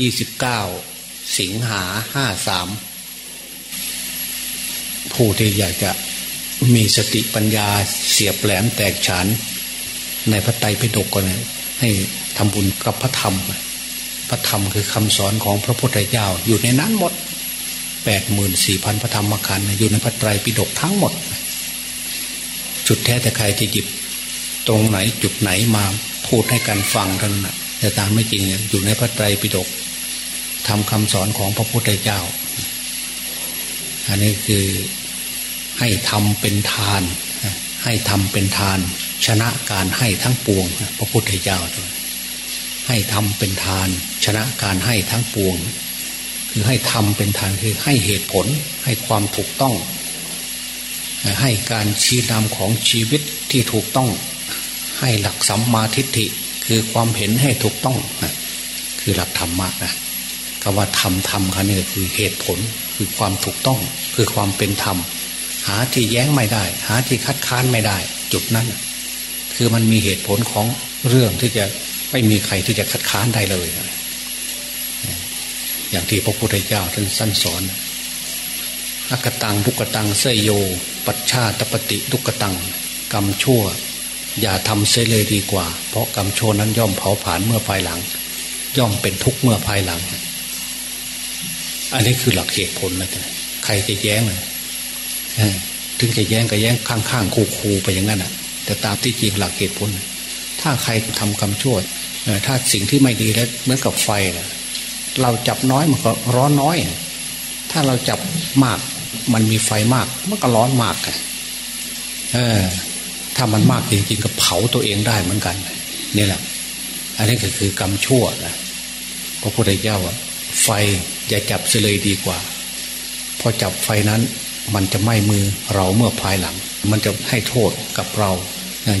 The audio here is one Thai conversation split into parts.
ยี่สิบเก้าสิงหาห้าสามผู้ที่อยากจะมีสติปัญญาเสียบแหลมแตกฉาน ในพระไตรปิฎกก่อนให้ทำบุญกับพระธรรม พระธรรมคือคำสอนของพระพุทธเจ้า อยู่ในนั้นหมดแปดหมื่นสี่พันพระธรรมขันธ์อยู่ในพระไตรปิฎกทั้งหมด จุดแท้แต่ใครจะหยิบตรงไหนจุดไหนมาพูดให้กันฟังกันนะแต่ตามไม่จริงอยู่ในพระไตรปิฎก ทำคำสอนของพระพุทธเจ้า อันนี้คือให้ทำเป็นทาน ให้ทำเป็นทาน ชนะการให้ทั้งปวง พระพุทธเจ้า ให้ทำเป็นทาน ชนะการให้ทั้งปวง คือให้ทำเป็นทานคือให้เหตุผล ให้ความถูกต้อง ให้การชี้นำของชีวิตที่ถูกต้อง ให้หลักสัมมาทิฏฐิคือความเห็นให้ถูกต้อง คือหลักธรรมะนะ คำว่าธรรมธรรมคันนี้คือเหตุผลคือความถูกต้องคือความเป็นธรรม หาที่แย้งไม่ได้ หาที่คัดค้านไม่ได้ จุดนั้น คือมันมีเหตุผลของเรื่องที่จะไม่มีใครที่จะคัดค้านได้เลย อย่างที่พระพุทธเจ้าท่านสั้นสอนอักตังทุกตังเสยโย ปัจชาตปฏิทุกตัง กรรมชั่ว อย่าทำเสียเลยดีกว่า เพราะกรรมชั่วนั้นย่อมเผาผลาญเมื่อภายหลัง ย่อมเป็นทุกข์เมื่อภายหลัง อันนี้คือหลักเหตุผลนะใครจะแย้งเลยถึงจะแย้งก็แย้งข้างๆคูๆไปอย่างนั้นอะ แต่ตามที่จริงหลักเหตุผล ถ้าใครทำกรรมชั่วถ้าสิ่งที่ไม่ดีแล้วเหมือนกับไฟนะเราจับน้อยมันก็ร้อนน้อย ถ้าเราจับมาก มันมีไฟมากมันก็ร้อนมากเออ ถ้ามันมากจริงๆก็เผาตัวเองได้เหมือนกันนี่แหละ อันนี้ก็คือกรรมชั่วนะพระพุทธเจ้าว่าไฟ อย่าจับเสลยดีกว่าพอจับไฟนั้นมันจะไหม้มือเราเมื่อภายหลัง มันจะให้โทษกับเรา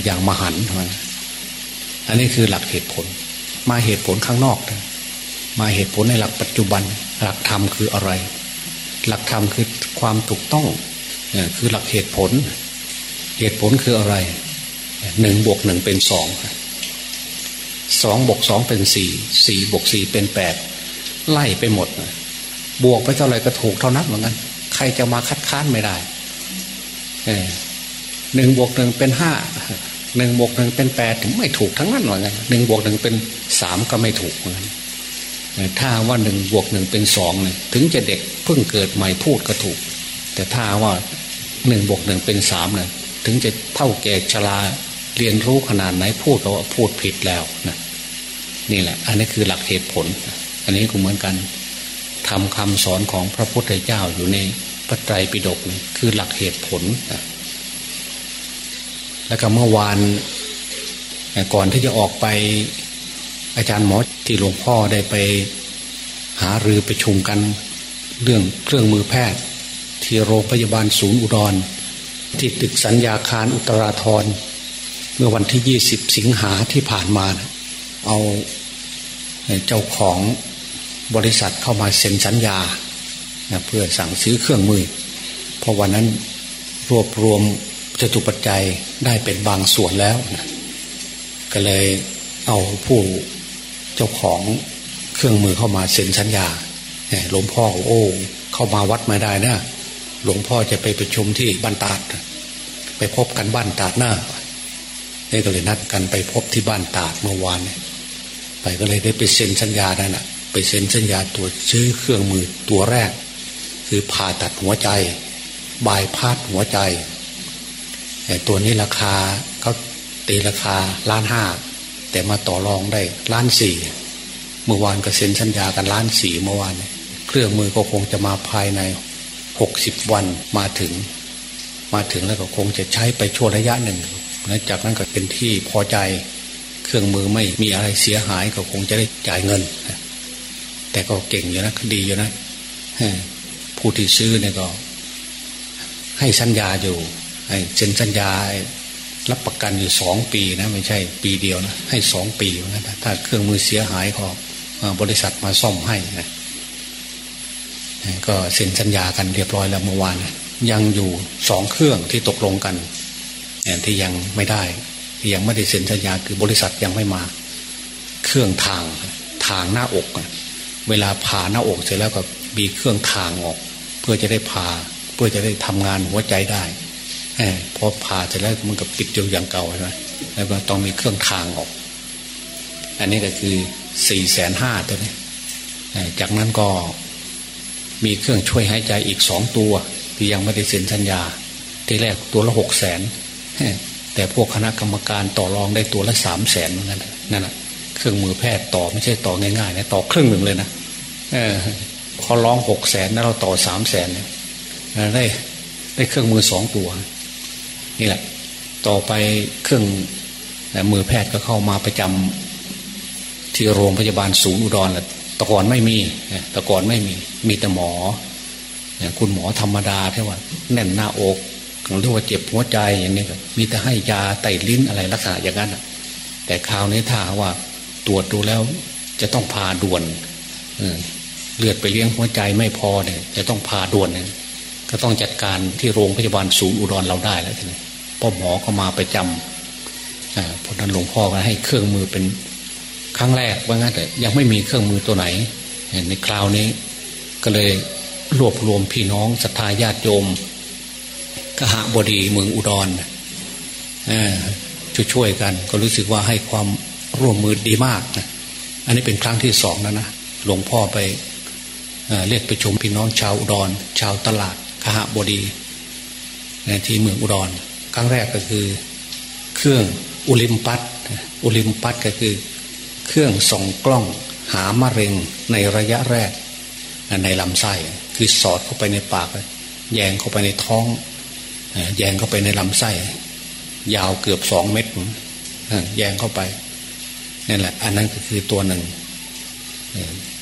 อย่างมหันต์อันนี้คือหลักเหตุผล มาเหตุผลข้างนอกนะมาเหตุผลในหลักปัจจุบัน หลักธรรมคืออะไร หลักธรรมคือความถูกต้องคือหลักเหตุผล เหตุผลคืออะไรหนึ่งบวกหนึ่งเป็นสองสองบวกสองเป็นสี่สี่บวกสี่เป็นแปดไล่ไปหมด บวกไปเท่าไหร่ก็ถูกเท่านั้นเหมือนกัน ใครจะมาคัดค้านไม่ได้หนึ่งบวกหนึ่งเป็นห้าหนึ่งบวกหนึ่งเป็นแปดถึงไม่ถูกทั้งนั้นเหมือนกันหนึ่งบวกหนึ่งเป็นสามก็ไม่ถูกเหมือนกันถ้าว่าหนึ่งบวกหนึ่งเป็นสองเนี่ยถึงจะเด็กเพิ่งเกิดใหม่พูดก็ถูก แต่ถ้าว่าหนึ่งบวกหนึ่งเป็นสามเนี่ยถึงจะเท่าแก่ชราเรียนรู้ขนาดไหนพูดก็ว่าพูดผิดแล้วนะนี่แหละ อันนี้คือหลักเหตุผล อันนี้ก็เหมือนกัน ทำคำสอนของพระพุทธเจ้าอยู่ในพระไตรปิฎกคือหลักเหตุผล แล้วก็เมื่อวานก่อนที่จะออกไปอาจารย์หมอที่หลวงพ่อได้ไปหารือไปชุมกันเรื่องเครื่องมือแพทย์ ที่โรงพยาบาลศูนย์อุดร ที่ตึกสัญญาคารอุตราธรเมื่อวันที่ยี่สิบสิงหาที่ผ่านมา เอาเจ้าของ บริษัทเข้ามาเซ็นสัญญาเพื่อสั่งซื้อเครื่องมือ เพราะวันนั้นรวบรวมจตุปัจจัยได้เป็นบางส่วนแล้วนะก็เลยเอาผู้เจ้าของเครื่องมือเข้ามาเซ็นสัญญาหลวงพ่อโอ้เข้ามาวัดไม่ได้นะหลวงพ่อจะไปประชุมที่บ้านตาด ไปพบกันบ้านตาดหน้านี่ก็เลยนัดกันไปพบที่บ้านตาดเมื่อวานไปก็เลยได้ไปเซ็นสัญญานั่นแหะ เซ็นสัญญาตัวซื้อเครื่องมือตัวแรก คือผ่าตัดหัวใจ บายพาดหัวใจแต่ตัวนี้ราคาเขาตีราคาล้านห้าแต่มาต่อรองได้ล้านสี่เมื่อวานก็เซ็นสัญญากันล้านสี่เมื่อวาน เครื่องมือก็คงจะมาภายในหกสิบวันมาถึง มาถึงแล้วก็คงจะใช้ไปช่วงระยะหนึ่งหลังจากนั้นก็เป็นที่พอใจ เครื่องมือไม่มีอะไรเสียหายก็คงจะได้จ่ายเงิน แต่ก็เก่งอยู่นะดีอยู่นะผู้ที่ซื้อเนี่ยก็ ให้สัญญาอยู่ให้เซ็นสัญญารับประกันอยู่สองปีนะไม่ใช่ ปีเดียวนะให้สองปีนะถ้าเครื่องมือเสียหายก็บริษัทมาซ่อมให้นะก็เซ็นสัญญากันเรียบร้อยแล้วเมื่อวานยังอยู่สองเครื่องที่ตกลงกันที่ยังไม่ได้ที่ยังไม่ได้เซ็นสัญญาคือบริษัทยังไม่มา เครื่องทางทางหน้าอก เวลาผ่าหน้าอกเสร็จแล้วก็มีเครื่องทางออก เพื่อจะได้ผ่าเพื่อจะได้ทำงานหัวใจได้พอผ่าเสร็จแล้วมันก็ปิดอยู่อย่างเก่าใช่ไหมแล้วก็ต้องมีเครื่องทางออก อันนี้ก็คือสี่แสนห้าตัวนี้จากนั้นก็มีเครื่องช่วยหายใจอีกสองตัว ที่ยังไม่ได้เซ็นสัญญา ที่แรกตัวละหกแสนแต่พวกคณะกรรมการต่อรองได้ตัวละสามแสนเหมือนกันนั่นแหะเครื่องมือแพทย์ต่อไม่ใช่ต่อง่ายๆนะต่อครึ่งหนึ่งเลยนะ เออเขาร้องหกแสนแล้วเราต่อสามแสนเนี่ยได้ได้เครื่องมือสองตัว นี่แหละ ต่อไปเครื่องมือแพทย์ก็เข้ามาประจำที่โรงพยาบาลศูนย์อุดรแหละแต่ก่อนไม่มีแต่ก่อนไม่มี มีแต่หมอคุณหมอธรรมดาที่ว่า แน่นหน้าอกเรียกว่าเจ็บหัวใจอย่างนี้มีแต่ให้ยาไตลิ้นอะไรลักษณะอย่างนั้นแต่คราวนี้ถ้าว่าตรวจดูแล้ว จะต้องพาด่วน เลือดไปเลี้ยงหัวใจไม่พอเนี่ยจะต้องพาด่วนเนี่ยก็ต้องจัดการที่โรงพยาบาลศูนย์อุดรเราได้แล้วทีนี้พ่อหมอก็มาไปจำเพราะนั้นหลวงพ่อก็ให้เครื่องมือเป็นครั้งแรกว่างั้นแต่ยังไม่มีเครื่องมือตัวไหน ในคราวนี้ ก็เลยรวบรวมพี่น้องศรัทธาญาติโยมกหบดีเมืองอุดรช่วยๆกัน ก็รู้สึกว่าให้ความร่วมมือดีมากนะอันนี้เป็นครั้งที่สองแล้วนะหลวงพ่อไป เรียกไปชมพี่น้องชาวอุดร ชาวตลาดขหบดีที่เมืองอุดรครั้งแรกก็คือ เครื่องอุลิมปัสอุลิมปัสก็คือ เครื่องส่องกล้องหามะเร็งในระยะแรก ในลำไส้คือสอดเข้าไปในปากแยงเข้าไปในท้องแยงเข้าไปในลำไส้ ยาวเกือบสองเมตรแยงเข้าไปนี่นแหละ อันนั้นก็คือตัวหนึ่ง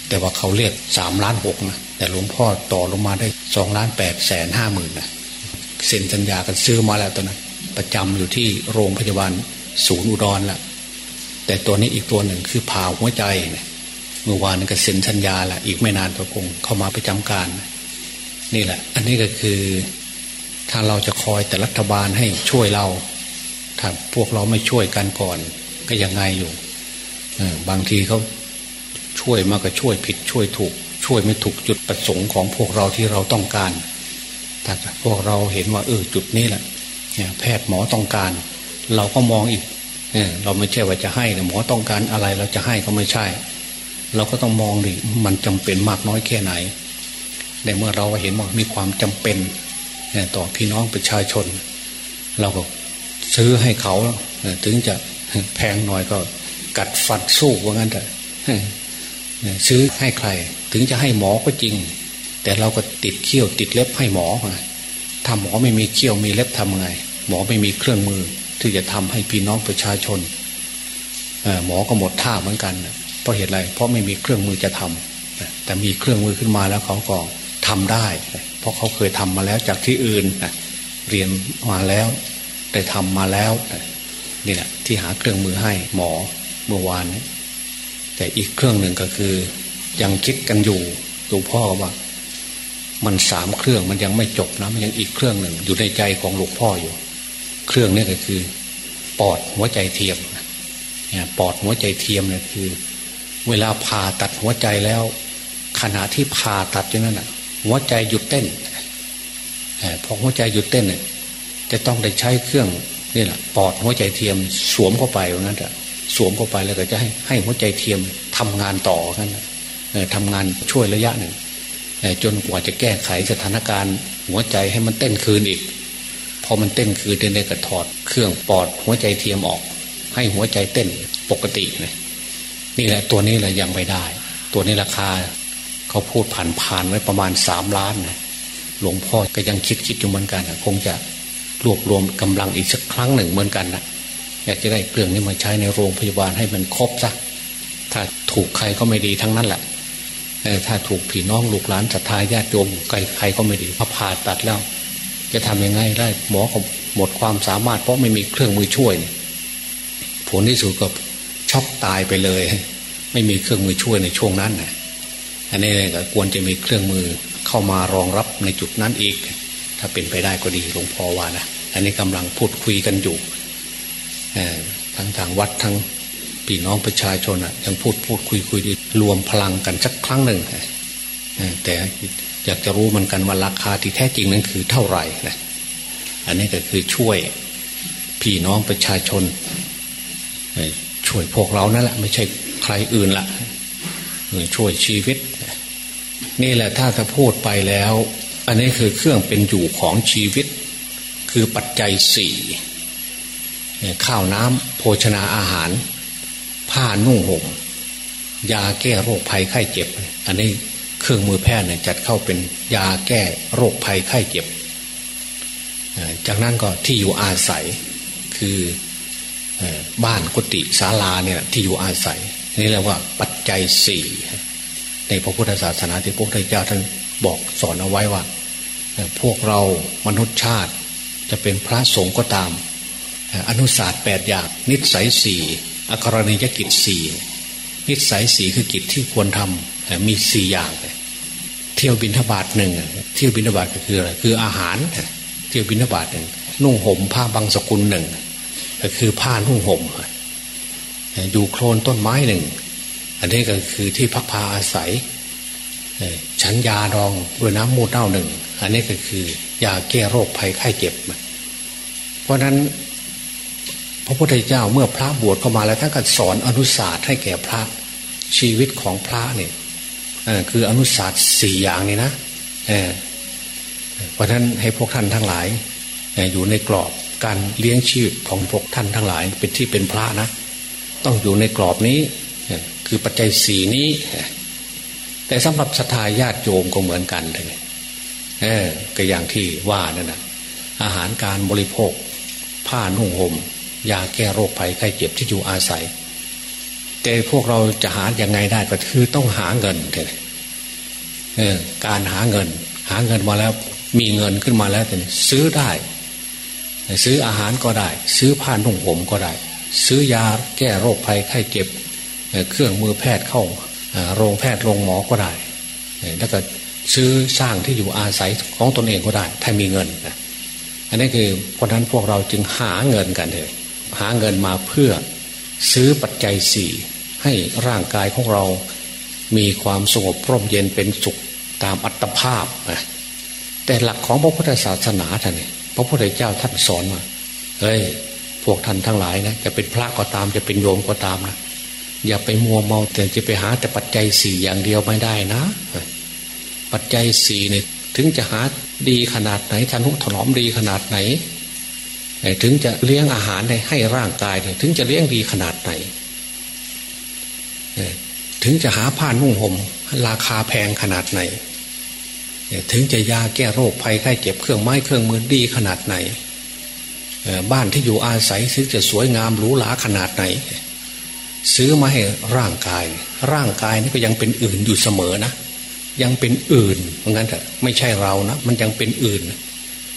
แต่ว่าเขาเรียกสามล้านหกนะแต่หลวงพ่อต่อลงมาได้สองล้านแปดแสนห้าหมื่นนะเซ็นสัญญากันซื้อมาแล้วตัวนั้นประจำอยู่ที่โรงพยาบาลศูนย์อุดรแหละแต่ตัวนี้อีกตัวหนึ่งคือผ่าหัวใจเมื่อวานก็เซ็นสัญญาละอีกไม่นานก็คงเข้ามาประจำการ นี่แหละ อันนี้ก็คือ ถ้าเราจะคอยแต่รัฐบาลให้ช่วยเราถ้าพวกเราไม่ช่วยกันก่อน ก็ยังไงอยู่บางทีเขา ช่วยมาก็ช่วยผิดช่วยถูก ช่วยไม่ถูกจุดประสงค์ของพวกเราที่เราต้องการถ้าพวกเราเห็นว่าเออจุดนี้แหละแพทย์หมอต้องการ เราก็มองอีกเราไม่ใช่ว่าจะให้หมอต้องการอะไรเราจะให้ก็ไม่ใช่ เราก็ต้องมองดิมันจำเป็นมากน้อยแค่ไหนในเมื่อเราเห็นว่ามีความจำเป็นต่อพี่น้องประชาชน เราก็ซื้อให้เขาถึงจะแพงหน่อยก็กัดฟันสู้ว่างั้นแต่ ซื้อให้ใคร ถึงจะให้หมอก็จริง แต่เราก็ติดเขี้ยวติดเล็บให้หมอถ้าหมอไม่มีเขี้ยวมีเล็บทำไง หมอไม่มีเครื่องมือ ที่จะทำให้พี่น้องประชาชนหมอก็หมดท่าเหมือนกันเพราะเหตุไรเพราะไม่มีเครื่องมือจะทำแต่มีเครื่องมือขึ้นมาแล้วเขาก็ทำได้ เพราะเขาเคยทำมาแล้วจากที่อื่นเรียนมาแล้วได้ทำมาแล้วนี่แหละที่หาเครื่องมือให้หมอเมื่อวานนี้ แต่อีกเครื่องหนึ่งก็คือ ยังคิดกันอยู่หลวงพ่อว่า มันสามเครื่องมันยังไม่จบนะมันยังอีกเครื่องหนึ่งอยู่ในใจของหลวงพ่ออยู่ เครื่องนี้ก็คือ ปอดหัวใจเทียมเนี่ยปอดหัวใจเทียมเนี่ยคือ เวลาผ่าตัดหัวใจแล้ว ขณะที่ผ่าตัดอยู่นั้นอะ หัวใจหยุดเต้นพอหัวใจหยุดเต้นเนี่ยจะต้องได้ใช้เครื่องนี่แหละปอดหัวใจเทียมสวมเข้าไปว่างั้นแหะ สวมเข้าไปแล้วก็จะให้ให้หัวใจเทียมทำงานต่อกันทำงานช่วยระยะหนึ่งจนกว่าจะแก้ไขสถานการณ์ หัวใจให้มันเต้นคืนอีก พอมันเต้นคืนเดินได้ก็ถอด เครื่องปอดหัวใจเทียมออก ให้หัวใจเต้นปกติเลยนี่แหละตัวนี้แหละยังไม่ได้ ตัวนี้ราคาเขาพูดผ่านผ่านไว้ประมาณสามล้านนะหลวงพ่อก็ยังคิดคิดอยู่เหมือนกันคงจะรวบรวมกำลังอีกสักครั้งหนึ่งเหมือนกันนะ อยากจะได้เครื่องนี้มาใช้ในโรงพยาบาลให้มันครบซะถ้าถูกใครก็ไม่ดีทั้งนั้นแหละถ้าถูกผีน้องลูกหลานศรัทธาญาติโยมใครใครก็ไม่ดีพอผ่าตัดแล้ว จะทำยังไงได้หมอก็หมดความสามารถ เพราะไม่มีเครื่องมือช่วยผลที่สุดก็ช็อกตายไปเลย ไม่มีเครื่องมือช่วยในช่วงนั้นนะอันนี้ก็ควรจะมีเครื่องมือเข้ามารองรับในจุดนั้นอีก ถ้าเป็นไปได้ก็ดีหลวงพ่อว่านะอันนี้กำลังพูดคุยกันอยู่ ทั้งทางวัดทั้งพี่น้องประชาชนอะยังพูดพูดคุยคุยดีรวมพลังกันสักครั้งหนึ่งแต่อยากจะรู้มือนกันว่าราคาที่แท้จริงนั้นคือเท่าไหร่นะอันนี้ก็คือช่วยพี่น้องประชาชนช่วยพวกเรานั่นแหละไม่ใช่ใครอื่นละช่วยชีวิต นี่แหละถ้าจะพูดไปแล้ว อันนี้คือเครื่องเป็นอยู่ของชีวิต คือปัจจัยสี่ ข้าวน้ำโภชนาอาหาร ผ้านุ่งห่มยาแก้โรคภัยไข้เจ็บ อันนี้เครื่องมือแพทย์เนี่ยจัดเข้าเป็นยาแก้โรคภัยไข้เจ็บ จากนั้นก็ที่อยู่อาศัยคือบ้านกุฏิศาลาเนี่ยที่อยู่อาศัย นี่เรียกว่าปัจจัยสี่ในพระพุทธศาสนาที่พระพุทธเจ้าท่านบอกสอนเอาไว้ว่า พวกเรามนุษย์ชาติจะเป็นพระสงฆ์ก็ตาม อนุศาสตร์แปดอย่าง นิสัยสี่อัครณียกิจสี่นิสัยสี่คือกิจที่ควรทำมีสี่อย่างเที่ยวบินทบาทหนึ่งเที่ยวบินทบาทก็คืออะไรคืออาหาร เที่ยวบินทบาทหนึ่งนุ่งห่มผ้าบางสกุลหนึ่งก็คือผ้านุ่งห่มอยู่โคลนต้นไม้หนึ่ง อันนี้ก็คือที่พักพาอาศัยฉันยาดองด้วยน้ำมูดเน่าหนึ่ง อันนี้ก็คือยาแก้โรคภัยไข้เจ็บ เพราะนั้น พระพุทธเจ้าเมื่อพระบวชเข้ามาแล้วท่านก็สอนอนุศาสตร์ให้แก่พระชีวิตของพระเนี่ยคืออนุศาสตร์สี่อย่างนี่นะเพราะนั้นให้พวกท่านทั้งหลายอยู่ในกรอบการเลี้ยงชีพของพวกท่านทั้งหลาย เป็นที่เป็นพระนะ ต้องอยู่ในกรอบนี้คือปัจจัยสีนี้ แต่สำหรับศรัทธาญาติโยมก็เหมือนกันเลยเออก็อย่างที่ว่านั่นนะอาหารการบริโภค ผ้านุ่งห่ม ยาแก้โรคภัยไข้เจ็บที่อยู่อาศัย แต่พวกเราจะหาอย่างไงได้ก็คือต้องหาเงินเออการหาเงิน หาเงินมาแล้ว มีเงินขึ้นมาแล้วแต่ซื้อได้ ซื้ออาหารก็ได้ ซื้อผ้านุ่งห่มก็ได้ ซื้อยาแก้โรคภัยไข้เจ็บ เครื่องมือแพทย์เข้าโรงแพทย์โรงหมอก็ได้แล้วก็ซื้อสร้างที่อยู่อาศัยของตนเองก็ได้ ถ้ามีเงินนะอันนี้คือเพราะนั้นพวกเราจึงหาเงินกันเลย หาเงินมาเพื่อซื้อปัจจัยสี่ให้ร่างกายของเรา มีความสงบร่มเย็นเป็นสุขตามอัตภาพนะแต่หลักของพระพุทธศาสนาท่านพระพุทธเจ้าท่านสอนมาเฮ้ยพวกท่านทั้งหลายนะจะเป็นพระก็ตามจะเป็นโยมก็ตามนะอย่าไปมัวเมาแต่จะไปหาแต่ปัจจัยสี่อย่างเดียวไม่ได้นะ ปัจจัยสี่เนี่ยถึงจะหาดีขนาดไหนทนุถนอมดีขนาดไหน ถึงจะเลี้ยงอาหารให้ร่างกายเนี่ยถึงจะเลี้ยงดีขนาดไหนถึงจะหาผ้านุ่งห่มราคาแพงขนาดไหน ถึงจะยาแก้โรคภัยไข้เจ็บเครื่องไม้เครื่องมือดีขนาดไหน บ้านที่อยู่อาศัยซื้อจะสวยงามหรูหราขนาดไหน ซื้อมาให้ร่างกาย ร่างกายนี่ก็ยังเป็นอื่นอยู่เสมอนะ ยังเป็นอื่นเพราะงั้นแต่ไม่ใช่เรานะ มันยังเป็นอื่น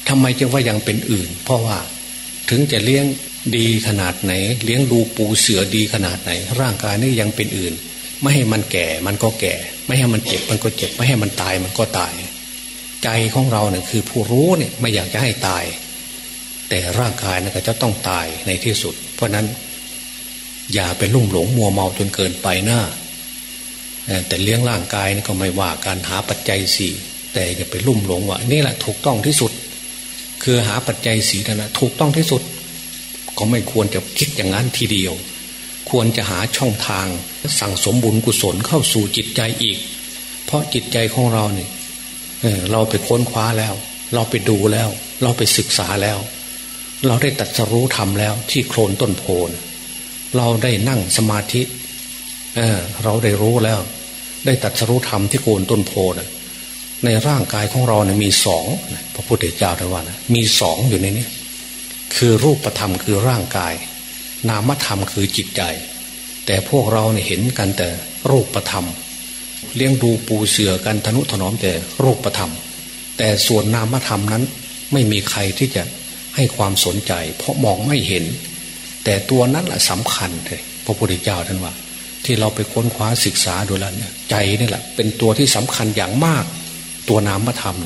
ทำไมจึงว่ายังเป็นอื่น เพราะว่า ถึงจะเลี้ยงดีขนาดไหน เลี้ยงดูปูเสือดีขนาดไหน ร่างกายนี่ยังเป็นอื่น ไม่ให้มันแก่มันก็แก่ ไม่ให้มันเจ็บมันก็เจ็บ ไม่ให้มันตายมันก็ตาย ใจของเราเนี่ยคือผู้รู้เนี่ยไม่อยากจะให้ตาย แต่ร่างกายนะก็จะต้องตายในที่สุด เพราะนั้น อย่าไปลุ่มหลงมัวเมาจนเกินไปหน้าแต่เลี้ยงร่างกายนี่ก็ไม่ว่าการหาปัจจัยสี่แต่อย่าไปลุ่มหลงว่านี่แหละถูกต้องที่สุด คือหาปัจจัยสีนั่นแหะถูกต้องที่สุด ก็ไม่ควรจะคิดอย่างนั้นทีเดียว ควรจะหาช่องทาง สั่งสมบุญกุศลเข้าสู่จิตใจอีก เพราะจิตใจของเราเนี่ยเราไปค้นคว้าแล้ว เราไปดูแล้ว เราไปศึกษาแล้ว เราได้ตัดสรู้ธรรมแล้วที่โคลนต้นโพนเราได้นั่งสมาธิเเราได้รู้แล้ว ได้ตัดสรู้ธรรมที่โคนต้นโพน ในร่างกายของเราเนี่ยมีสองพระพุทธเจ้าท่านว่านะมีสองอยู่ในนี้คือรูปธรรมคือร่างกาย นามธรรมคือจิตใจ แต่พวกเราเนี่ยเห็นกันแต่รูปธรรม เลี้ยงดูปูเสือกันทนุถนอมแต่รูปธรรม แต่ส่วนนามธรรมนั้นไม่มีใครที่จะให้ความสนใจ เพราะมองไม่เห็น แต่ตัวนั้นแหละสำคัญเลยพระพุทธเจ้าท่านว่า ที่เราไปค้นคว้าศึกษาดูแล้วเนี่ยใจนี่แหละเป็นตัวที่สำคัญอย่างมาก ตัวนามธรรม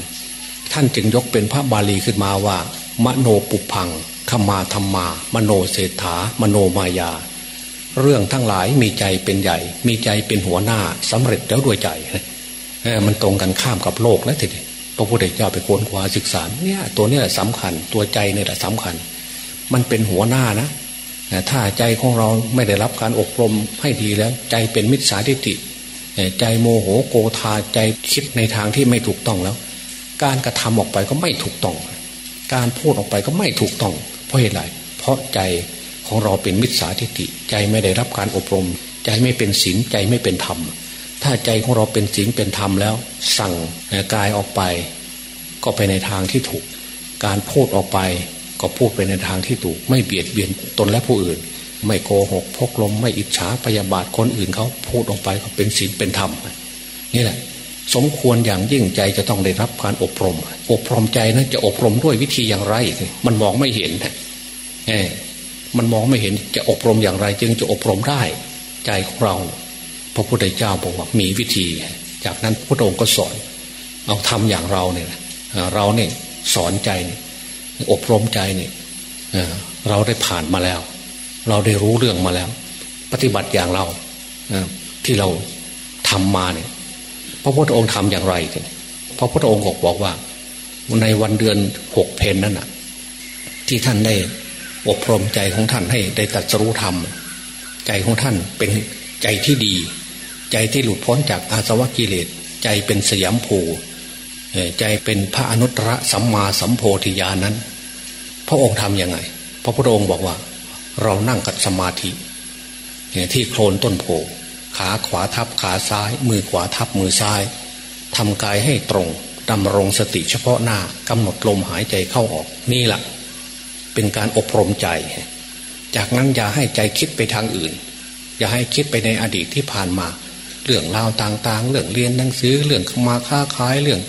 ท่านจึงยกเป็นพระบาลีขึ้นมาว่า มโนปุพังขมาธรรมา มโนเศรษฐามโนมายา เรื่องทั้งหลายมีใจเป็นใหญ่ มีใจเป็นหัวหน้าสำเร็จแล้วด้วยใจมันตรงกันข้ามกับโลกแล้วทีนี้พระพุทธเจ้าไปค้นคว้าศึกษาเนี่ยตัวเนี้แหละสำคัญตัวใจเนี่ยแหละสำคัญ มันเป็นหัวหน้านะถ้าใจของเราไม่ได้รับการอบรมให้ดีแล้ว ใจเป็นมิจฉาทิฏฐิ ใจโมโหโกธาใจคิดในทางที่ไม่ถูกต้องแล้ว การกระทำออกไปก็ไม่ถูกต้อง การพูดออกไปก็ไม่ถูกต้อง เพราะเหตุไรเพราะใจของเราเป็นมิจฉาทิฏฐิใจไม่ได้รับการอบรม ใจไม่เป็นศีลใจไม่เป็นธรรม ถ้าใจของเราเป็นศีลเป็นธรรมแล้ว สั่งกายออกไป ก็ไปในทางที่ถูก การพูดออกไป ก็พูดไปในทางที่ถูก ไม่เบียดเบียนตนและผู้อื่น ไม่โกหกพกลมไม่อิจฉาพยาบาทคนอื่นเขาพูดออกไปก็เป็นศีลเป็นธรรมนี่แหละ สมควรอย่างยิ่งใจจะต้องได้รับการอบรม อบรมใจนะจะอบรมด้วยวิธีอย่างไร มันมองไม่เห็นเอมันมองไม่เห็นจะอบรมอย่างไร จึงจะอบรมได้ ใจของเรา พระพุทธเจ้าบอกว่ามีวิธี จากนั้นพระองค์ก็สอน เอาทำอย่างเราเนี่ยเราเนี่ยสอนใจอบรมใจเนี่ยเราได้ผ่านมาแล้ว เราได้รู้เรื่องมาแล้ว ปฏิบัติอย่างเราที่เราทำมาเนี่ย พระพุทธองค์ทำอย่างไรพระพุทธองค์บอกว่า ในวันเดือนหกเพนนั่นน่ะ ที่ท่านได้อบรมใจของท่านให้ได้ตัดสรู้ธรรม ใจของท่านเป็นใจที่ดี ใจที่หลุดพ้นจากอาสวะกิเลส ใจเป็นสยามภูใจเป็นพระอนุตตรสัมมาสัมโพธิญาณนั้น พระองค์ทำยังไง พระพุทธองค์บอกว่า เรานั่งกัดสมาธิที่โคลนต้นโพขาขวาทับขาซ้าย มือขวาทับมือซ้ายทำกายให้ตรงดำรงสติเฉพาะหน้ากำหนดลมหายใจเข้าออกนี่แหละเป็นการอบรมใจ จากนั้นอย่าให้ใจคิดไปทางอื่น อย่าให้คิดไปในอดีตที่ผ่านมา เรื่องราวต่างๆ เรื่องเรียนหนังสือเรื่องมาค้าขายเรื่อง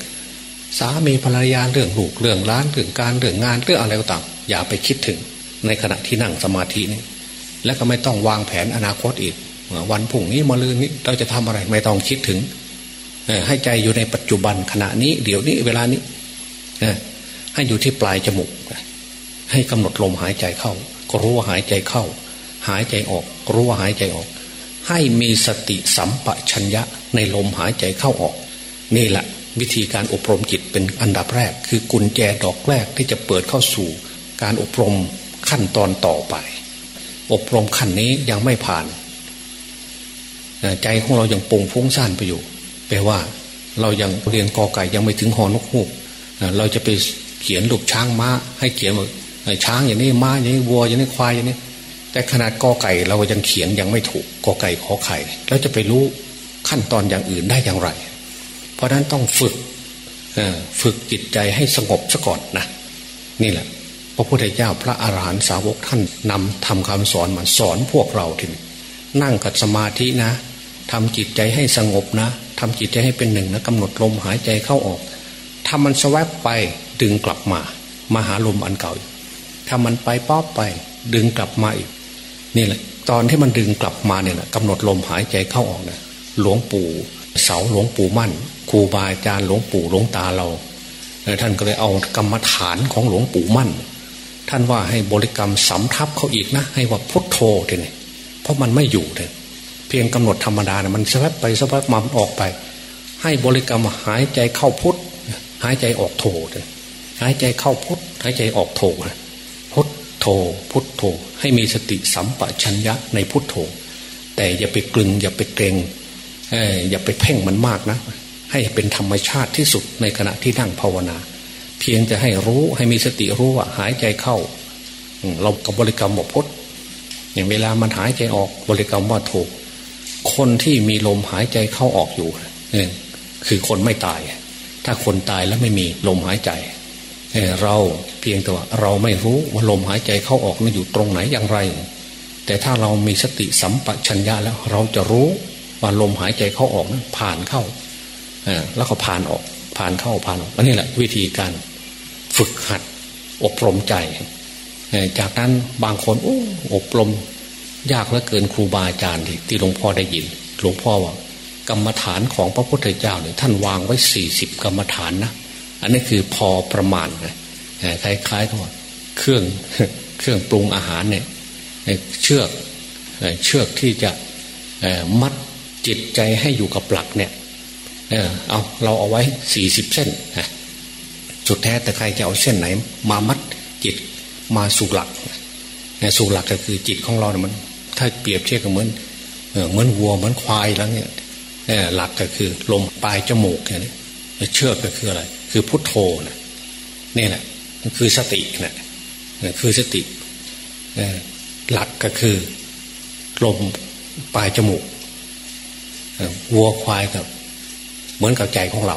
สามีภรรยาเรื่องลูกเรื่องร้านเรื่องการเรื่องงานเรื่องอะไรก็ตามอย่าไปคิดถึง ในขณะที่นั่งสมาธินี้และก็ไม่ต้องวางแผนอนาคตอีก วันพุ่งนี้มาลืนนี้เราจะทำอะไรไม่ต้องคิดถึงให้ใจอยู่ในปัจจุบันขณะนี้ เดี๋ยวนี้เวลานี้ให้อยู่ที่ปลายจมูกให้กำหนดลมหายใจเข้า ก็รู้ว่าหายใจเข้า หายใจออกรู้ว่าหายใจออก ให้มีสติสัมปชัญญะในลมหายใจเข้าออก นี่แหละวิธีการอบรมจิตเป็นอันดับแรก คือกุญแจดอกแรกที่จะเปิดเข้าสู่ การอบรม ขั้นตอนต่อไป อบรมขั้นนี้ยังไม่ผ่าน ใจของเรายังปุงฟุ้งซ่านไปอยู่แปลว่าเรายังเรียนกอไก่ยังไม่ถึงหอนกฮูกเราจะไปเขียนลูกช้างม้า ให้เขียนช้างอย่างนี้ม้าอย่างนี้วัวอย่างนี้ควายอย่างนี้ แต่ขนาดกอไก่เรายังเขียนยังไม่ถูกกอไก่ขอไข่แล้วจะไปรู้ขั้นตอนอย่างอื่นได้อย่างไร เพราะนั้นต้องฝึกฝึกจิตใจให้สงบซะก่อนนะนี่แหละ พระพุทธเจ้าพระอาหารหันตสาวกท่านนำทำคำสอนมาสอนพวกเราทีนี้นั่งกับสมาธินะทำจิตใจให้สงบนะทำจิตใจให้เป็นหนึ่งนะกำหนดลมหายใจเข้าออกถ้ามันสวบไปดึงกลับมา มาหาลมอันเก่าถ้ามันไปป๊อบไป ดึงกลับมาอีกนี่แหละ ตอนที่มันดึงกลับมาเนี่ยนะกำหนดลมหายใจเข้าออกนะหลวงปู่ เสาหลวงปู่มั่นครูบาอาจารย์หลวงปู่หลวงตาเราท่านก็เลยเอากรรมฐานของหลวงปู่มั่น ท่านว่าให้บริกรรมสำทับเขาอีกนะ ให้ว่าพุทโธทีนี่ยเพราะมันไม่อยู่เลยเพียงกำหนดธรรมดานะมันสวับไปสวับมาออกไป ให้บริกรรมหายใจเข้าพุทหายใจออกโธเลยหายใจเข้าพุทหายใจออกโธนะพุทโธพุทโธ ให้มีสติสัมปชัญญะในพุทโธ แต่อย่าไปกลึงอย่าไปเกรงอย่าไปเพ่งมันมากนะ ให้เป็นธรรมชาติที่สุดในขณะที่นั่งภาวนา พียงจะให้รู้ให้มีสติรู้ว่าหายใจเข้า เรากับบริกรรมบอกพุทอย่างเวลามันหายใจออกบริกรรมว่าโธคนที่มีลมหายใจเข้าออกอยู่คือคนไม่ตาย ถ้าคนตายแล้วไม่มีลมหายใจเราเพียงแต่ว่าเราไม่รู้ว่าลมหายใจเข้าออกมันอยู่ตรงไหนอย่างไร แต่ถ้าเรามีสติสัมปชัญญะแล้ว เราจะรู้ว่าลมหายใจเข้าออกนั้นผ่านเข้าแล้วก็ผ่านออกผ่านเข้าผ่านออกอันนี้แหละวิธีการ ฝึกหัด อบรมใจ จากนั้นบางคนโอบรม ยากเหลือเกินครูบาอาจารย์ที่หลวงพ่อได้ยิน หลวงพ่อว่ากรรมฐานของพระพุทธเจ้าเนี่ยท่านวางไว้สี่สิบกรรมฐานนะอันนี้คือพอประมาณนะคล้ายๆกับเครื่องเครื่องปรุงอาหารเนี่ยเชือกเชือกที่จะมัดจิตใจให้อยู่กับหลักเนี่ย เออเอาเราเอาไว้สี่สิบเส้น สุดแท้แต่ใครจะเอาเส้นไหน มามัดจิตมาสู่หลักสู่หลักก็คือจิตของเราเนี่ยมัน ถ้าเปรียบเทียบกับเหมือนเหมือนวัวเหมือนควายแล้วเนี่ยหลักก็คือลมปลายจมูกเนี่ยเชือกก็คืออะไร คือพุทโธนะนี่แหละคือสตินะคือสติหลักก็คือลมปลายจมูกวัวควายกับ เหมือนกับใจของเรา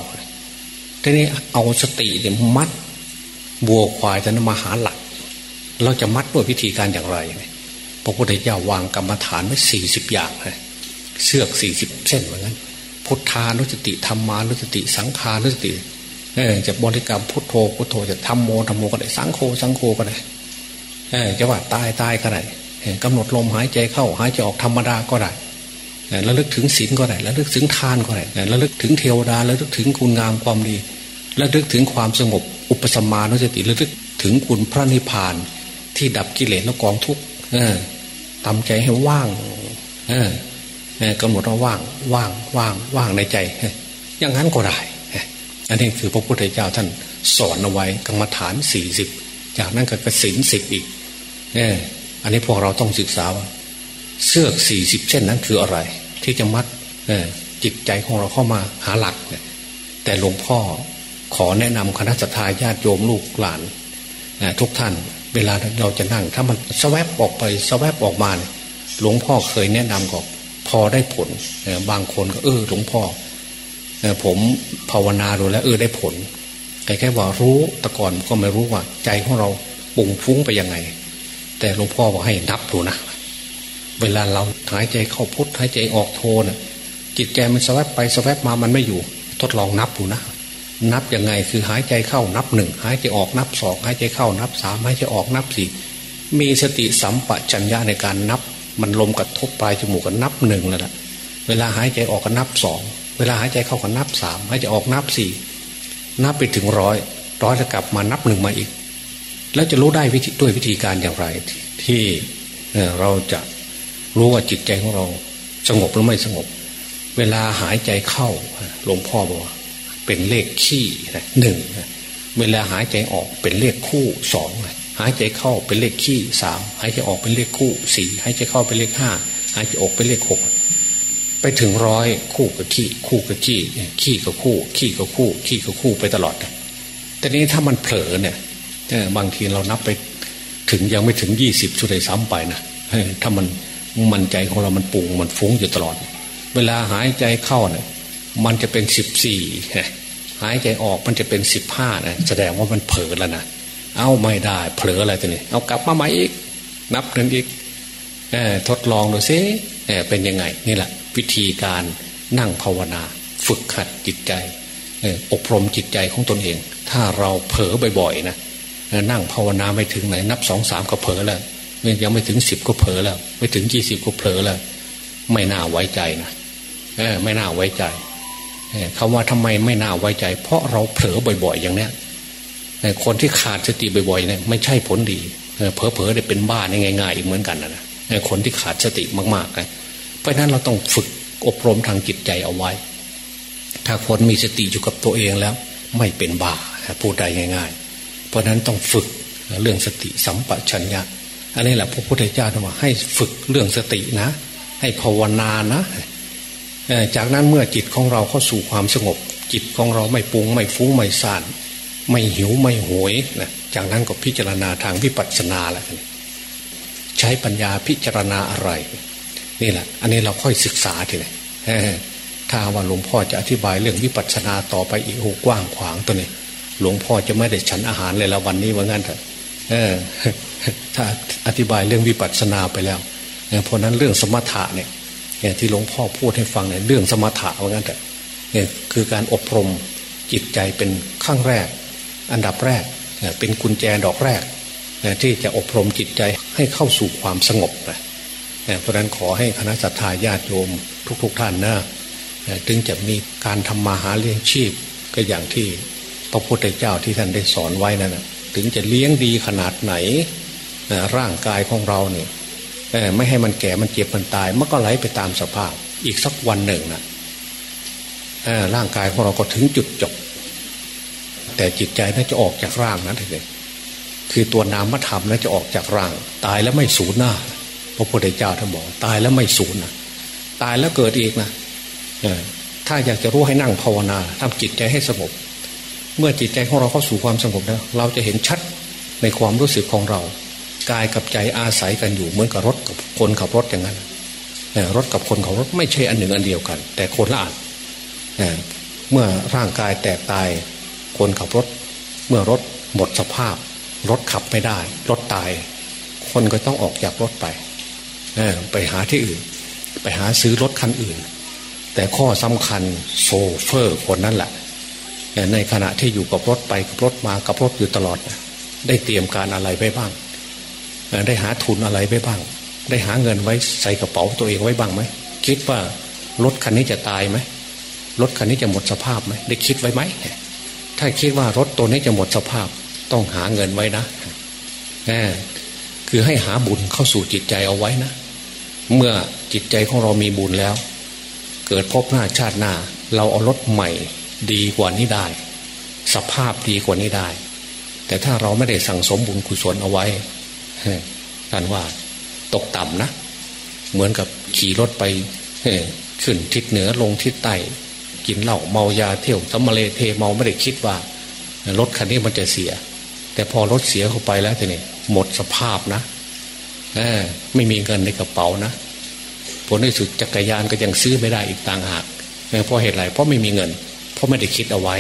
ทีนี้เอาสติเนี่ยมัดวัวควายจะนมาหาหลัก เราจะมัดด้วยวิธีการอย่างไรพระพุทธเจ้าวางกรรมฐานไว้สี่สิบอย่างเลยเสือกสี่สิบเส้นเหมือนกันพุทธานุสติธรรมานุสติ สังขานุสติเออจะบริกรรมพุทโธพุทโธจะทำโมทำโมก็ได้สังโฆสังโฆก็ได้เออจะว่าตายตายก็ได้กำหนดลมหายใจเข้าหายใจออกธรรมดาก็ได้แล้วลึกถึงศีลก็ได้แล้วลึกถึงทานก็ได้แล้วลึกถึงเทวดาแล้วลึกถึงคุณงามความดี แล้วลึกถึงความสงบ อุปสมานุสติแล้วลึกถึงคุณพระนิพพาน ที่ดับกิเลสและกองทุกข์ทำใจให้ว่างกำหนดว่าว่างว่างว่างว่างในใจ อย่างนั้นก็ได้อันนี้คือพระพุทธเจ้าท่านสอนเอาไว้กรรมฐานสี่สิบจากนั้นก็กสินสิบอีกอันนี้พวกเราต้องศึกษาว่า เสื้อสี่สิบเส้นนั้นคืออะไร ที่จะมัดจิตใจของเราเข้ามาหาหลักเนี่ยแต่หลวงพ่อ ขอแนะนำคณะสัตยาญาติโยมลูกหลานทุกท่าน เวลาเราจะนั่ง ถ้ามันสวบออกไปสวบออกมาหลวงพ่อเคยแนะนำก็พอได้ผลบางคนก็เออหลวงพ่อผมภาวนาดูแล้ว เออได้ผลแต่แค่ว่ารู้แต่ก่อนก็ไม่รู้ว่า ใจของเราปุ่งฟุ้งไปยังไง แต่หลวงพ่อบอกให้นับดูนะเวลาเราหายใจเข้าพุทหายใจออกโทนะจิตใจมันสวับไปสวับมามันไม่อยู่ ทดลองนับดูนะ นับยังไงคือหายใจเข้านับหนึ่งหายใจออกนับสองหายใจเข้านับสามหายใจออกนับสี่มีสติสัมปชัญญะในการนับ มันลมกระทบปลายจมูกกันนับหนึ่งแล้วละเวลาหายใจออกก็นับสองเวลาหายใจเข้าก็นับสามหายใจออกนับสี่นับไปถึงร้อยร้อยแล้วกลับมานับหนึ่งมาอีก แล้วจะรู้ได้วิธีด้วยวิธีการอย่างไร ที่เราจะรู้ว่าจิตใจของเราสงบหรือไม่สงบ เวลาหายใจเข้าหลวงพ่อบอกว่า เป็นเลขขี้หนึ่งเวลาหายใจออกเป็นเลขคู่สองหายใจเข้าเป็นเลขขี้สามหายใจออกเป็นเลขคู่สี่หายใจเข้าเป็นเลขห้าหายใจออกเป็นเลขหกไปถึงร้อยคู่กับขี้คู่กับขี้ขี้กับคู่ ขี้กับคู่ ขี้กับคู่ไปตลอดแต่นี้ถ้ามันเผลอเนี่ยบางทีเรานับไปถึงยังไม่ถึงยี่สิบชุดเลยซ้ำไปนะถ้ามันมันใจของเรามันปุงมันฟุ้งอยู่ตลอด เวลาหายใจเข้าเนี่ยมันจะเป็นสิบสี่ หายใจออกมันจะเป็นสิบห้านะแสดงว่ามันเผลอแล้วนะเอาไม่ได้เผลออะไรตัวนี้ เอากลับมาใหม่อีก นับหนึ่งอีกทดลองดูซิเป็นยังไง นี่แหละ วิธีการนั่งภาวนา ฝึกขัดจิตใจอบรมจิตใจของตนเอง ถ้าเราเผลอบ่อยๆนะนั่งภาวนาไม่ถึงไหน นับสองสามก็เผลอแล้วยังไม่ถึงสิบก็เผลอแล้ว ไม่ถึงยี่สิบก็เผลอแล้ว ไม่น่าไว้ใจนะไม่น่าไว้ใจ คำว่าทำไมไม่น่าไว้ใจ เพราะเราเผลอบ่อย ๆ อย่างเนี้ยคนที่ขาดสติบ่อยๆเนี่ยไม่ใช่ผลดีเผลอๆได้เป็นบ้าง่ายๆอีกเหมือนกันนะคนที่ขาดสติมากๆนะเพราะนั้นเราต้องฝึกอบรมทางจิตใจเอาไว้ ถ้าคนมีสติอยู่กับตัวเองแล้ว ไม่เป็นบ้าพูดได้ง่าย ๆ เพราะนั้นต้องฝึกเรื่องสติสัมปชัญญะอันนี้แหละพระพุทธเจ้าบอกให้ฝึกเรื่องสตินะ ให้ภาวนานะ จากนั้นเมื่อจิตของเราเข้าสู่ความสงบ จิตของเราไม่ปุงไม่ฟุ้งไม่ซ่านไม่หิวไม่หวยนะจากนั้นก็พิจารณาทางวิปัสสนาแหละใช้ปัญญาพิจารณาอะไร นี่แหละ อันนี้เราค่อยศึกษาทีเลยถ้าว่าหลวงพ่อจะอธิบายเรื่องวิปัสสนาต่อไปอีกโอ้กว้างขวางตัวนี้หลวงพ่อจะไม่ได้ฉันอาหารเลยแล้ววันนี้ว่างั้นเถอะถ้าอธิบายเรื่องวิปัสสนาไปแล้วเพราะนั้นเรื่องสมถะเนี่ย เนี่ยที่หลวงพ่อพูดให้ฟังเนี่ยเรื่องสมถะว่างั้นเถอะเนี่ยคือการอบรมจิตใจเป็นขั้งแรก อันดับแรกเนี่ยเป็นกุญแจดอกแรกเนี่ยที่จะอบรมจิตใจให้เข้าสู่ความสงบนะเพราะนั้นขอให้คณะสัตยาญาติโยมทุกๆท่านนะถึงจะมีการทำมาหาเลี้ยงชีพ ก็อย่างที่พระพุทธเจ้าที่ท่านได้สอนไว้นั่นนะถึงจะเลี้ยงดีขนาดไหนร่างกายของเราเนี่ย ไม่ให้มันแก่มันเจ็บมันตาย มันก็ไหลไปตามสภาพ อีกสักวันหนึ่งนะร่างกายของเราก็ถึงจุดจบ แต่จิตใจน่าจะออกจากร่างนั้นเลยคือตัวนามธรรมน่าจะออกจากร่าง ตายแล้วไม่สูญหน้าพระพุทธเจ้าท่านบอกตายแล้วไม่สูญนะตายแล้วเกิดอีกนะถ้าอยากจะรู้ให้นั่งภาวนาทำจิตใจให้สงบเมื่อจิตใจของเราเข้าสู่ความสงบแล้ว เราจะเห็นชัดในความรู้สึกของเรา กายกับใจอาศัยกันอยู่เหมือนกับรถกับคนขับรถอย่างนั้นรถกับคนขับรถไม่ใช่อันหนึ่งอันเดียวกัน แต่คนละอันเมื่อร่างกายแตกตาย คนขับรถ เมื่อรถหมดสภาพ รถขับไม่ได้ รถตาย คนก็ต้องออกจากรถไปไปหาที่อื่น ไปหาซื้อรถคันอื่น แต่ข้อสำคัญโซเฟอร์คนนั้นแหละในขณะที่อยู่กับรถไปกับรถมากับรถอยู่ตลอด ได้เตรียมการอะไรไปบ้าง ได้หาทุนอะไรไว้บ้าง ได้หาเงินไว้ใส่กระเป๋าตัวเองไว้บ้างไหมคิดว่ารถคันนี้จะตายไหมรถคันนี้จะหมดสภาพไหมได้คิดไว้ไหมถ้าคิดว่ารถตัวนี้จะหมดสภาพ ต้องหาเงินไว้นะคือให้หาบุญเข้าสู่จิตใจเอาไว้นะ เมื่อจิตใจของเรามีบุญแล้ว เกิดพบหน้าชาติหน้า เราเอารถใหม่ดีกว่านี้ได้ สภาพดีกว่านี้ได้ แต่ถ้าเราไม่ได้สั่งสมบุญกุศลเอาไว้ ท่านว่าตกต่ำนะ เหมือนกับขี่รถไปขึ้นทิศเหนือลงทิศใต้กินเหล้าเมายาเที่ยวสมาเลเทเมาไม่ได้คิดว่ารถคันนี้มันจะเสีย แต่พอรถเสียเข้าไปแล้วทีนี้หมดสภาพนะไม่มีเงินในกระเป๋านะผลในสุดจักรยานก็ยังซื้อไม่ได้อีกต่างหากเพราะเหตุไรเพราะไม่มีเงิน เพราะไม่ได้คิดเอาไว้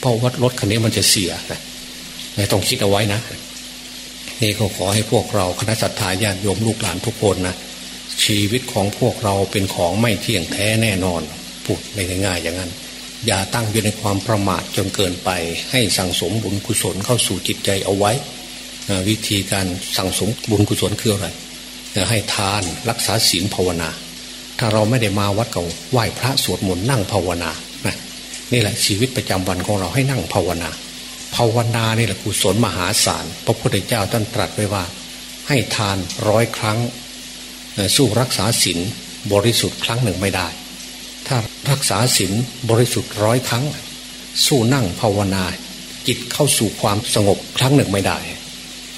เพราะว่ารถคันนี้มันจะเสียนะต้องคิดเอาไว้นะ นี่ก็ขอให้พวกเราคณะสัตยาญาติโยมลูกหลานทุกคนนะชีวิตของพวกเราเป็นของไม่เที่ยงแท้แน่นอนพูดไม่ง่ายอย่างนั้น อย่าตั้งอยู่ในความประมาทจนเกินไป ให้สั่งสมบุญกุศลเข้าสู่จิตใจเอาไว้ วิธีการสั่งสมบุญกุศลคืออะไรให้ทานรักษาศีลภาวนา ถ้าเราไม่ได้มาวัดเก่าไหว้พระสวดมนต์นั่งภาวนา นี่แหละชีวิตประจำวันของเราให้นั่งภาวนา ภาวนานี่แหละกุศลมหาศาล พระพุทธเจ้าท่านตรัสไว้ว่า ให้ทานร้อยครั้ง สู้รักษาศีลบริสุทธิ์ครั้งหนึ่งไม่ได้ ถ้ารักษาศีลบริสุทธิ์ร้อยครั้ง สู้นั่งภาวนา จิตเข้าสู่ความสงบครั้งหนึ่งไม่ได้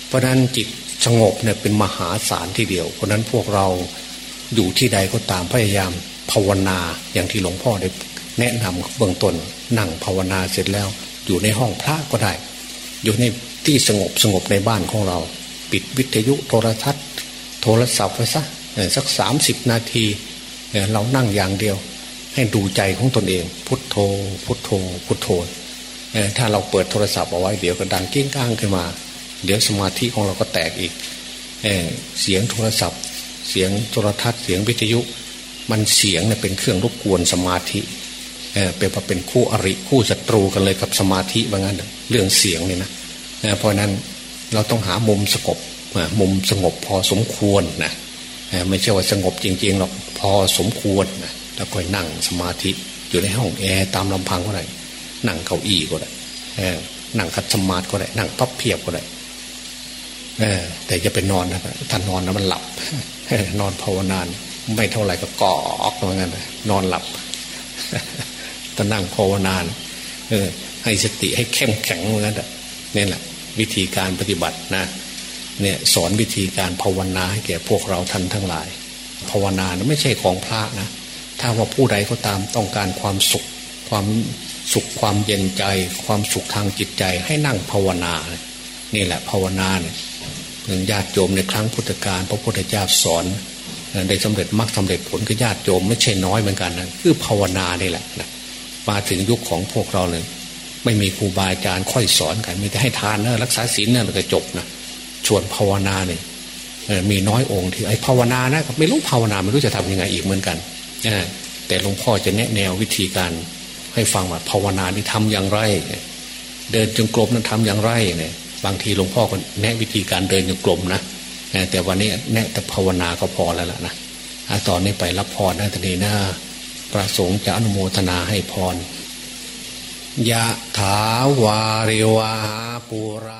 เพราะนั้นจิตสงบเนี่ยเป็นมหาศาลทีเดียว เพราะนั้นพวกเราอยู่ที่ใดก็ตามพยายามภาวนาอย่างที่หลวงพ่อได้แนะนำเบื้องต้นนั่งภาวนาเสร็จแล้ว อยู่ในห้องพระก็ได้ อยู่ในที่สงบสงบในบ้านของเรา ปิดวิทยุโทรทัศน์ โทรศัพท์ไว้สักสักสามสิบนาทีเรานั่งอย่างเดียว ให้ดูใจของตนเอง พุทโธ พุทโธ พุทโธถ้าเราเปิดโทรศัพท์เอาไว้เดี๋ยวก็ดังเก้งก้างขึ้นมา เดี๋ยวสมาธิของเราก็แตกอีกเเสียงโทรศัพท์ เสียงโทรทัศน์เสียงวิทยุ มันเสียงเนี่ยเป็นเครื่องรบกวนสมาธิ เป็นว่าเป็นคู่อริคู่ศัตรูกันเลยกับสมาธิว่างั้นเรื่องเสียงเนี่ยนะเพราะนั้นเราต้องหามุมสงบมุมสงบพอสมควรนะไม่ใช่ว่าสงบจริงๆหรอกพอสมควรนะแล้วก็นั่งสมาธิอยู่ในห้องแอร์ตามลำพังก็ได้นั่งเก้าอี้ก็ได้นั่งคัดสมาธิก็ได้นั่งพับเพียบก็ได้แต่จะไปนอนนะถ้านอนนะมันหลับ นอนภาวนานไม่เท่าไหร่ก็กอกเหมือนกันนอนหลับ จะนั่งภาวนาเออให้สติให้เข้มแข็งเหมือนกันนี่แหละ วิธีการปฏิบัตินะเนี่ยสอนวิธีการภาวนาให้แก่พวกเราท่านทั้งหลาย ภาวนานะไม่ใช่ของพระนะ ถ้าว่าผู้ใดก็ตามต้องการความสุข ความสุขความเย็นใจ ความสุขทางจิตใจ ให้นั่งภาวนา นี่แหละภาวนาเนี่ยญาติโยมในครั้งพุทธกาลพระพุทธเจ้าสอนได้สำเร็จมรรคสาเร็จผลก็ญาติโยมไม่ใช่น้อยเหมือนกันนะคือภาวนานี่แหละนะ มาถึงยุคของพวกเราเลย ไม่มีครูบาอาจารย์ค่อยสอนกัน มีแต่ให้ทานนะรักษาศีลนะมันก็จบนะชวนภาวนาเนี่ยมีน้อยองค์ที่ไอ้ภาวนานะไม่รู้ภาวนาไม่รู้จะทำยังไงอีกเหมือนกันแต่หลวงพ่อจะแนะแนววิธีการให้ฟังว่าภาวนานี่ทำอย่างไร เดินจงกรมนั้นทำอย่างไรเนี่ยบางทีหลวงพ่อก็แนะวิธีการเดินจงกรมนะแต่วันนี้แนะแต่ภาวนาก็พอแล้วล่ะนะตอนนี้ไปรับพรนะตอนนี้นะ ประสงค์จะอนุโมทนาให้พรยะถาวาริวาปูรา